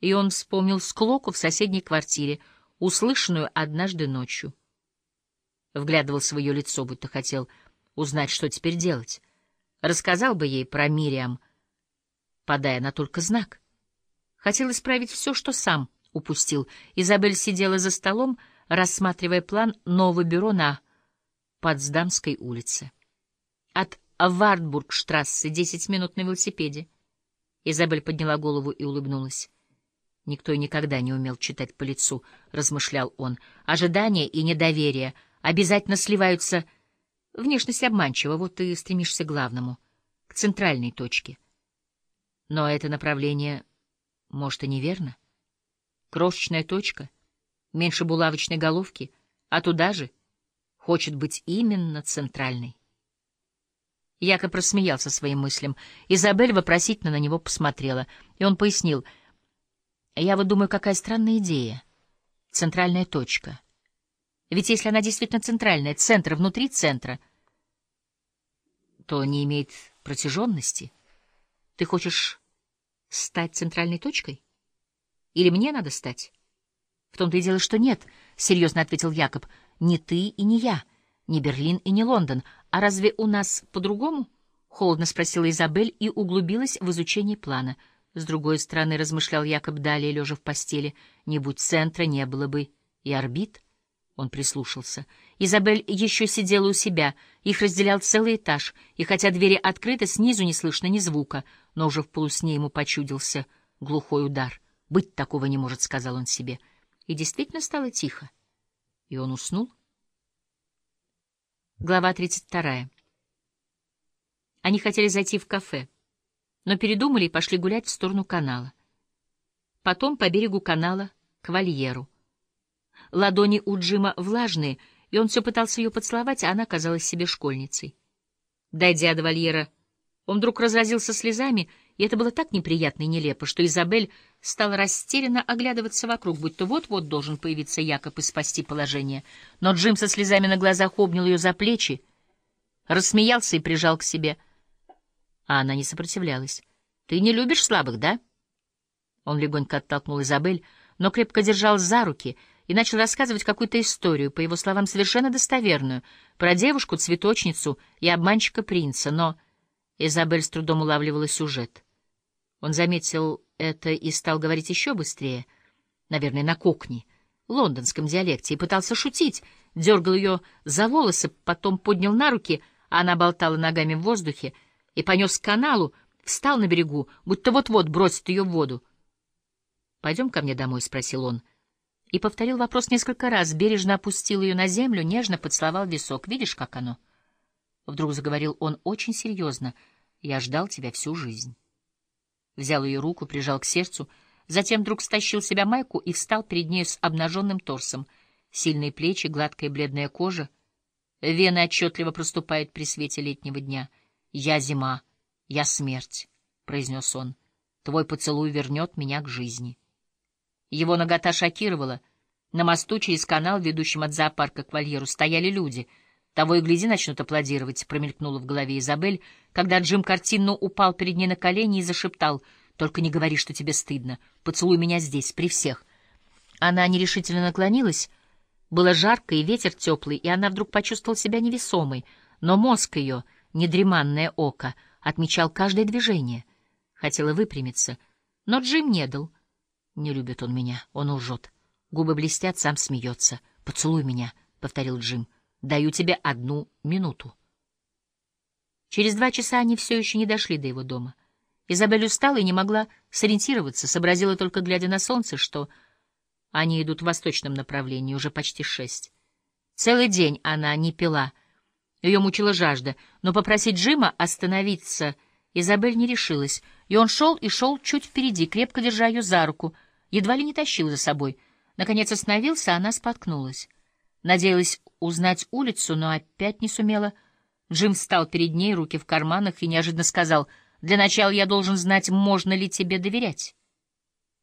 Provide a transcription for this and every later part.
И он вспомнил склоку в соседней квартире, услышанную однажды ночью. Вглядывался в ее лицо, будто хотел узнать, что теперь делать. Рассказал бы ей про Мириам, подая на только знак. Хотел исправить все, что сам упустил. Изабель сидела за столом, рассматривая план нового бюро на Потсдамской улице. От Вартбургштрассе десять минут на велосипеде. Изабель подняла голову и улыбнулась. Никто и никогда не умел читать по лицу, — размышлял он. Ожидание и недоверие обязательно сливаются. Внешность обманчива, вот ты стремишься к главному, к центральной точке. Но это направление, может, и неверно. Крошечная точка, меньше булавочной головки, а туда же хочет быть именно центральной. Якоб рассмеялся своим мыслям. Изабель вопросительно на него посмотрела, и он пояснил. «Я вот думаю, какая странная идея. Центральная точка. Ведь если она действительно центральная, центр внутри центра, то не имеет протяженности. Ты хочешь стать центральной точкой? Или мне надо стать?» «В том-то и дело, что нет», — серьезно ответил Якоб. «Не ты и не я, не Берлин и не Лондон, «А разве у нас по-другому?» — холодно спросила Изабель и углубилась в изучение плана. С другой стороны, размышлял Якоб далее, лежа в постели, «не будь центра, не было бы и орбит». Он прислушался. Изабель еще сидела у себя, их разделял целый этаж, и хотя двери открыты, снизу не слышно ни звука, но уже в полусне ему почудился глухой удар. «Быть такого не может», — сказал он себе. И действительно стало тихо. И он уснул. Глава 32. Они хотели зайти в кафе, но передумали и пошли гулять в сторону канала. Потом по берегу канала к вольеру. Ладони у Джима влажные, и он все пытался ее поцеловать, а она казалась себе школьницей. Дойдя до вольера, он вдруг разразился слезами, и это было так неприятно и нелепо, что Изабель стала растерянно оглядываться вокруг, будто вот-вот должен появиться Якоб и спасти положение. Но Джим со слезами на глазах обнял ее за плечи, рассмеялся и прижал к себе. А она не сопротивлялась. — Ты не любишь слабых, да? Он легонько оттолкнул Изабель, но крепко держал за руки и начал рассказывать какую-то историю, по его словам, совершенно достоверную, про девушку-цветочницу и обманщика-принца, но Изабель с трудом улавливала сюжет. Он заметил это и стал говорить еще быстрее, наверное, на кухне, лондонском диалекте, и пытался шутить, дергал ее за волосы, потом поднял на руки, а она болтала ногами в воздухе, и понес к каналу, встал на берегу, будто вот-вот бросит ее в воду. — Пойдем ко мне домой? — спросил он. И повторил вопрос несколько раз, бережно опустил ее на землю, нежно поцеловал висок. «Видишь, как оно?» Вдруг заговорил он очень серьезно. «Я ждал тебя всю жизнь» взял ее руку, прижал к сердцу, затем вдруг стащил себя майку и встал перед ней с обнаженным торсом. Сильные плечи, гладкая бледная кожа. Вены отчетливо проступают при свете летнего дня. «Я зима, я смерть», — произнес он. «Твой поцелуй вернет меня к жизни». Его нагота шокировала. На мосту через канал, ведущем от зоопарка к вольеру, стояли люди — того и гляди, начнут аплодировать, промелькнуло в голове Изабель, когда Джим картинно упал перед ней на колени и зашептал, «Только не говори, что тебе стыдно. Поцелуй меня здесь, при всех». Она нерешительно наклонилась. Было жарко, и ветер теплый, и она вдруг почувствовала себя невесомой, но мозг ее, недреманное око, отмечал каждое движение. Хотела выпрямиться, но Джим не дал. Не любит он меня, он лжет. Губы блестят, сам смеется. «Поцелуй меня», — повторил Джим. Даю тебе одну минуту. Через два часа они все еще не дошли до его дома. Изабель устала и не могла сориентироваться, сообразила только, глядя на солнце, что они идут в восточном направлении, уже почти шесть. Целый день она не пила. Ее мучила жажда, но попросить Джима остановиться Изабель не решилась, и он шел и шел чуть впереди, крепко держа ее за руку, едва ли не тащил за собой. Наконец остановился, она споткнулась. Надеялась узнать улицу, но опять не сумела. Джим встал перед ней, руки в карманах, и неожиданно сказал, «Для начала я должен знать, можно ли тебе доверять».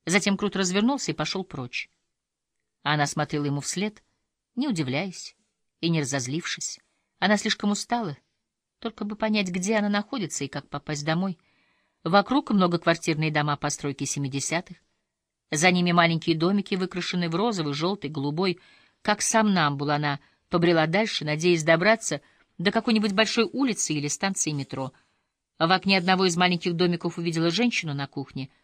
Затем круто развернулся и пошел прочь. Она смотрела ему вслед, не удивляясь и не разозлившись. Она слишком устала, только бы понять, где она находится и как попасть домой. Вокруг многоквартирные дома постройки семидесятых. За ними маленькие домики, выкрашенные в розовый, желтый, голубой. Как сам Намбул она побрела дальше, надеясь добраться до какой-нибудь большой улицы или станции метро. В окне одного из маленьких домиков увидела женщину на кухне —